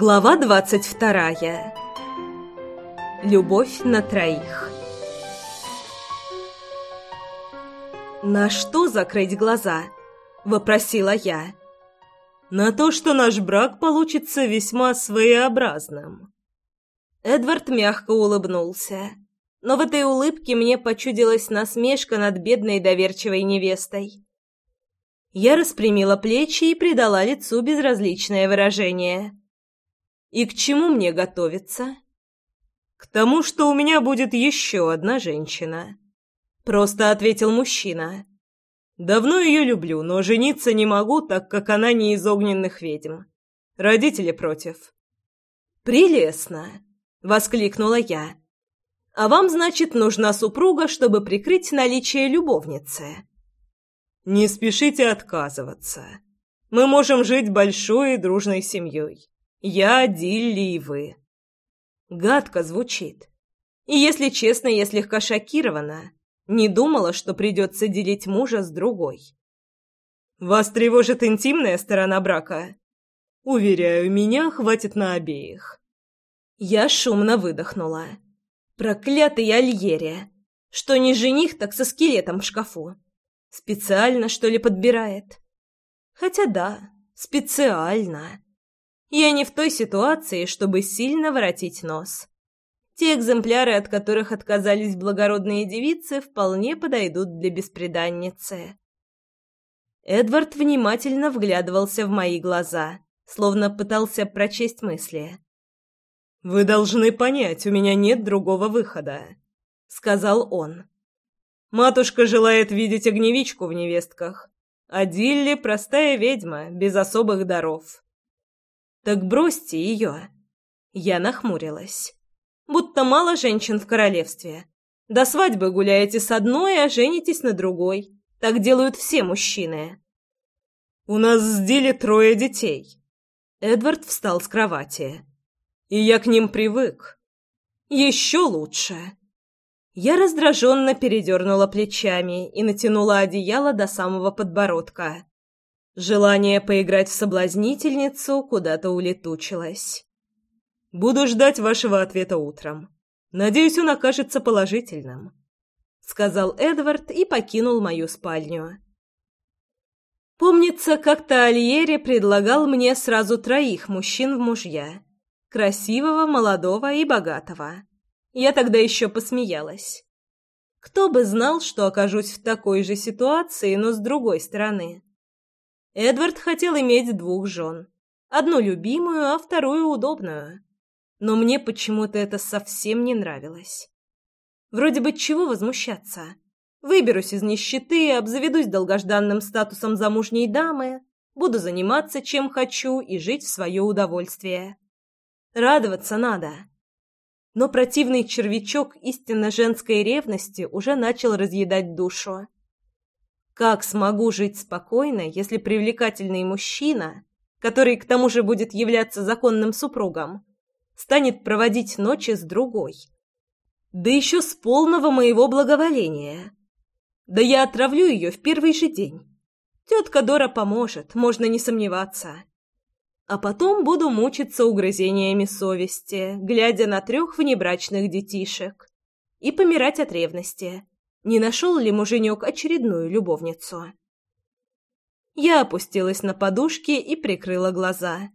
Глава 22. Любовь на троих. «На что закрыть глаза?» – вопросила я. «На то, что наш брак получится весьма своеобразным». Эдвард мягко улыбнулся. Но в этой улыбке мне почудилась насмешка над бедной доверчивой невестой. Я распрямила плечи и придала лицу безразличное выражение – и к чему мне готовиться? К тому, что у меня будет еще одна женщина. Просто ответил мужчина. Давно ее люблю, но жениться не могу, так как она не из огненных ведьм. Родители против. «Прелестно!» — воскликнула я. «А вам, значит, нужна супруга, чтобы прикрыть наличие любовницы?» «Не спешите отказываться. Мы можем жить большой и дружной семьей. Я Дилли и вы. Гадко звучит. И если честно, я слегка шокирована. Не думала, что придется делить мужа с другой. Вас тревожит интимная сторона брака? Уверяю, меня хватит на обеих. Я шумно выдохнула. Проклятый Альери! Что не жених, так со скелетом в шкафу. Специально, что ли, подбирает? Хотя да, специально. Я не в той ситуации, чтобы сильно воротить нос. Те экземпляры, от которых отказались благородные девицы, вполне подойдут для беспреданницы. Эдвард внимательно вглядывался в мои глаза, словно пытался прочесть мысли. «Вы должны понять, у меня нет другого выхода», — сказал он. «Матушка желает видеть огневичку в невестках, а Дилли — простая ведьма, без особых даров. Так бросьте ее!» Я нахмурилась. «Будто мало женщин в королевстве. До свадьбы гуляете с одной, а женитесь на другой. Так делают все мужчины». «У нас с Дилли трое детей». Эдвард встал с кровати. «И я к ним привык». «Еще лучше». Я раздраженно передернула плечами и натянула одеяло до самого подбородка. Желание поиграть в соблазнительницу куда-то улетучилось. «Буду ждать вашего ответа утром. Надеюсь, он окажется положительным», — сказал Эдвард и покинул мою спальню. Помнится, как-то Альери предлагал мне сразу троих мужчин в мужья. Красивого, молодого и богатого. Я тогда еще посмеялась. Кто бы знал, что окажусь в такой же ситуации, но с другой стороны. Эдвард хотел иметь двух жен. Одну любимую, а вторую удобную. Но мне почему-то это совсем не нравилось. Вроде бы чего возмущаться? Выберусь из нищеты, обзаведусь долгожданным статусом замужней дамы, буду заниматься чем хочу и жить в свое удовольствие. Радоваться надо. Но противный червячок истинно женской ревности уже начал разъедать душу. Как смогу жить спокойно, если привлекательный мужчина, который к тому же будет являться законным супругом, станет проводить ночи с другой? Да еще с полного моего благоволения. Да я отравлю ее в первый же день. Тетка Дора поможет, можно не сомневаться. А потом буду мучиться угрызениями совести, глядя на трех внебрачных детишек, и помирать от ревности не нашел ли муженек очередную любовницу. Я опустилась на подушки и прикрыла глаза.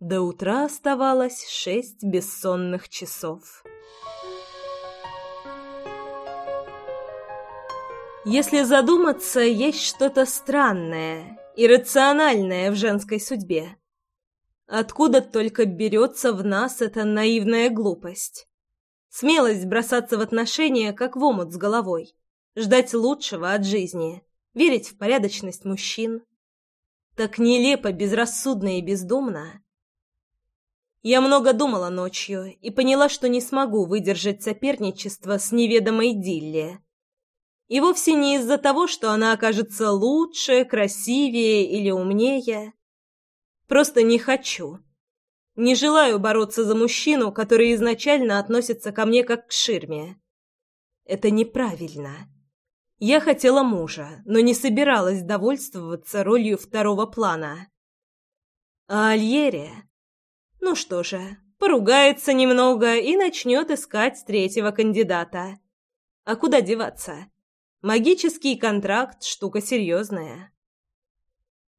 До утра оставалось шесть бессонных часов. Если задуматься, есть что-то странное, иррациональное в женской судьбе. Откуда только берется в нас эта наивная глупость? Смелость бросаться в отношения, как в омут с головой. Ждать лучшего от жизни. Верить в порядочность мужчин. Так нелепо, безрассудно и бездумно. Я много думала ночью и поняла, что не смогу выдержать соперничество с неведомой Дилли. И вовсе не из-за того, что она окажется лучше, красивее или умнее. Просто не хочу. Не желаю бороться за мужчину, который изначально относится ко мне как к ширме. Это неправильно. Я хотела мужа, но не собиралась довольствоваться ролью второго плана. А Альере? Ну что же, поругается немного и начнет искать третьего кандидата. А куда деваться? Магический контракт — штука серьезная.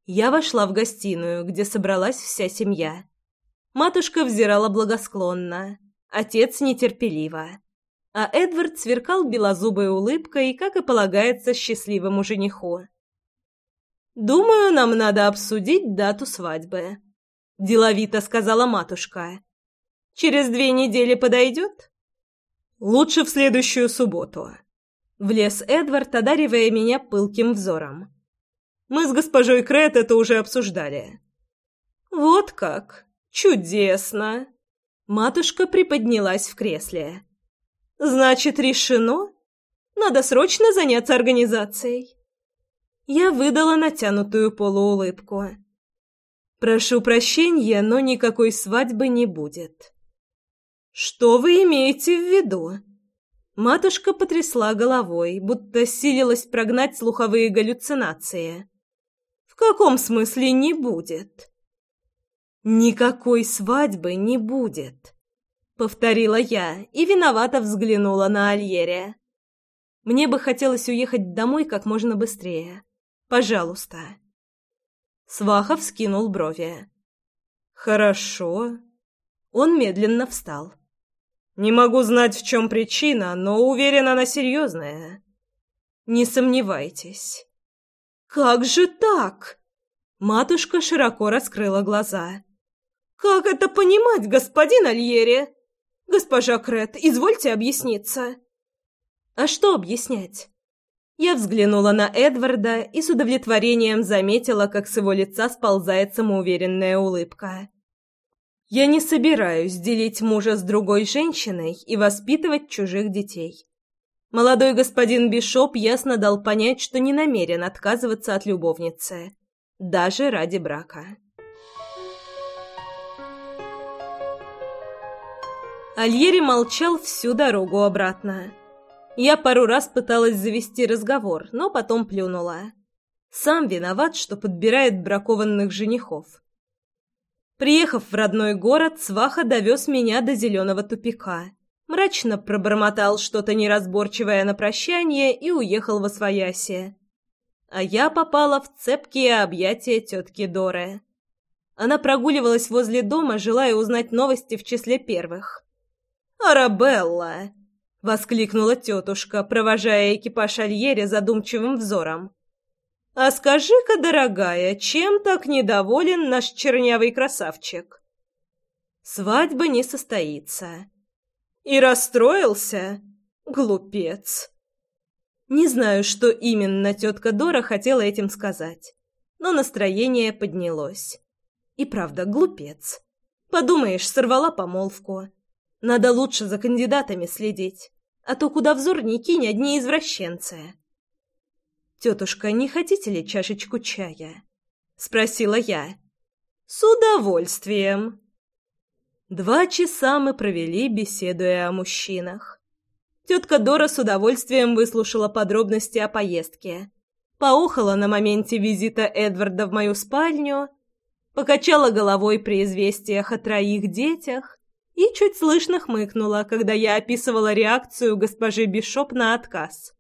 Я вошла в гостиную, где собралась вся семья. Матушка взирала благосклонно, отец нетерпеливо. А Эдвард сверкал белозубой улыбкой, как и полагается счастливому жениху. «Думаю, нам надо обсудить дату свадьбы», — деловито сказала матушка. «Через две недели подойдет?» «Лучше в следующую субботу», — влез Эдвард, одаривая меня пылким взором. «Мы с госпожой Крет это уже обсуждали». «Вот как», «Чудесно!» Матушка приподнялась в кресле. «Значит, решено? Надо срочно заняться организацией». Я выдала натянутую полуулыбку. «Прошу прощения, но никакой свадьбы не будет». «Что вы имеете в виду?» Матушка потрясла головой, будто силилась прогнать слуховые галлюцинации. «В каком смысле не будет?» «Никакой свадьбы не будет», — повторила я и виновато взглянула на Альере. «Мне бы хотелось уехать домой как можно быстрее. Пожалуйста». Свахов скинул брови. «Хорошо». Он медленно встал. «Не могу знать, в чем причина, но уверен, она серьезная». «Не сомневайтесь». «Как же так?» Матушка широко раскрыла глаза. «Как это понимать, господин Альери?» «Госпожа Крет, извольте объясниться». «А что объяснять?» Я взглянула на Эдварда и с удовлетворением заметила, как с его лица сползает самоуверенная улыбка. «Я не собираюсь делить мужа с другой женщиной и воспитывать чужих детей». Молодой господин Бишоп ясно дал понять, что не намерен отказываться от любовницы, даже ради брака. Альери молчал всю дорогу обратно. Я пару раз пыталась завести разговор, но потом плюнула. Сам виноват, что подбирает бракованных женихов. Приехав в родной город, Сваха довез меня до зеленого тупика. Мрачно пробормотал что-то неразборчивое на прощание и уехал во свояси. А я попала в цепкие объятия тетки Доры. Она прогуливалась возле дома, желая узнать новости в числе первых. «Арабелла!» — воскликнула тетушка, провожая экипаж альере задумчивым взором. «А скажи-ка, дорогая, чем так недоволен наш чернявый красавчик?» «Свадьба не состоится». «И расстроился? Глупец!» Не знаю, что именно тетка Дора хотела этим сказать, но настроение поднялось. И правда, глупец. Подумаешь, сорвала помолвку. Надо лучше за кандидатами следить, а то куда взор не кинь, одни извращенцы. «Тетушка, не хотите ли чашечку чая?» — спросила я. «С удовольствием!» Два часа мы провели, беседуя о мужчинах. Тетка Дора с удовольствием выслушала подробности о поездке. Поохала на моменте визита Эдварда в мою спальню, покачала головой при известиях о троих детях и чуть слышно хмыкнула, когда я описывала реакцию госпожи Бишоп на отказ.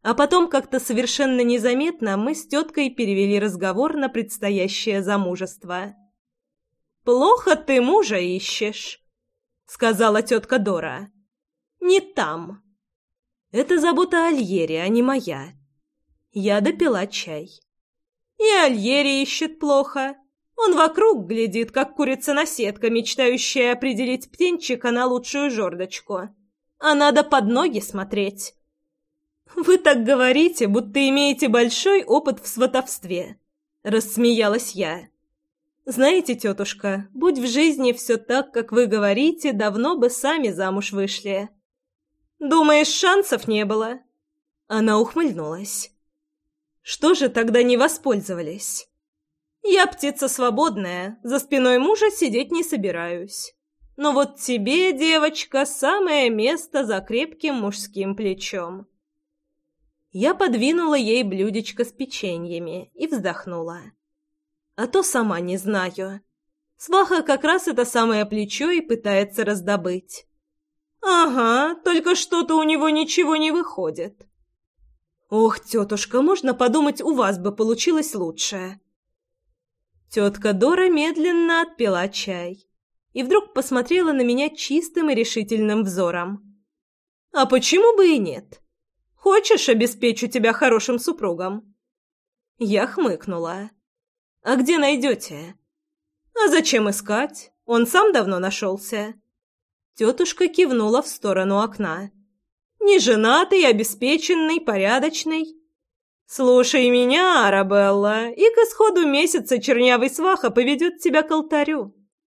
А потом как-то совершенно незаметно мы с теткой перевели разговор на предстоящее замужество. «Плохо ты мужа ищешь», — сказала тетка Дора. «Не там. Это забота Альери, а не моя». Я допила чай. «И Альери ищет плохо», он вокруг глядит, как курица-наседка, мечтающая определить птенчика на лучшую жердочку. А надо под ноги смотреть. «Вы так говорите, будто имеете большой опыт в сватовстве», — рассмеялась я. «Знаете, тетушка, будь в жизни все так, как вы говорите, давно бы сами замуж вышли». «Думаешь, шансов не было?» Она ухмыльнулась. «Что же тогда не воспользовались?» Я птица свободная, за спиной мужа сидеть не собираюсь. Но вот тебе, девочка, самое место за крепким мужским плечом. Я подвинула ей блюдечко с печеньями и вздохнула. А то сама не знаю. Сваха как раз это самое плечо и пытается раздобыть. Ага, только что-то у него ничего не выходит. Ох, тетушка, можно подумать, у вас бы получилось лучше. Тетка Дора медленно отпила чай и вдруг посмотрела на меня чистым и решительным взором. «А почему бы и нет? Хочешь, обеспечу тебя хорошим супругом?» Я хмыкнула. «А где найдете?» «А зачем искать? Он сам давно нашелся». Тетушка кивнула в сторону окна. Не женатый, обеспеченный, порядочный. «Слушай меня, Арабелла, и к исходу месяца чернявый сваха поведет тебя к алтарю.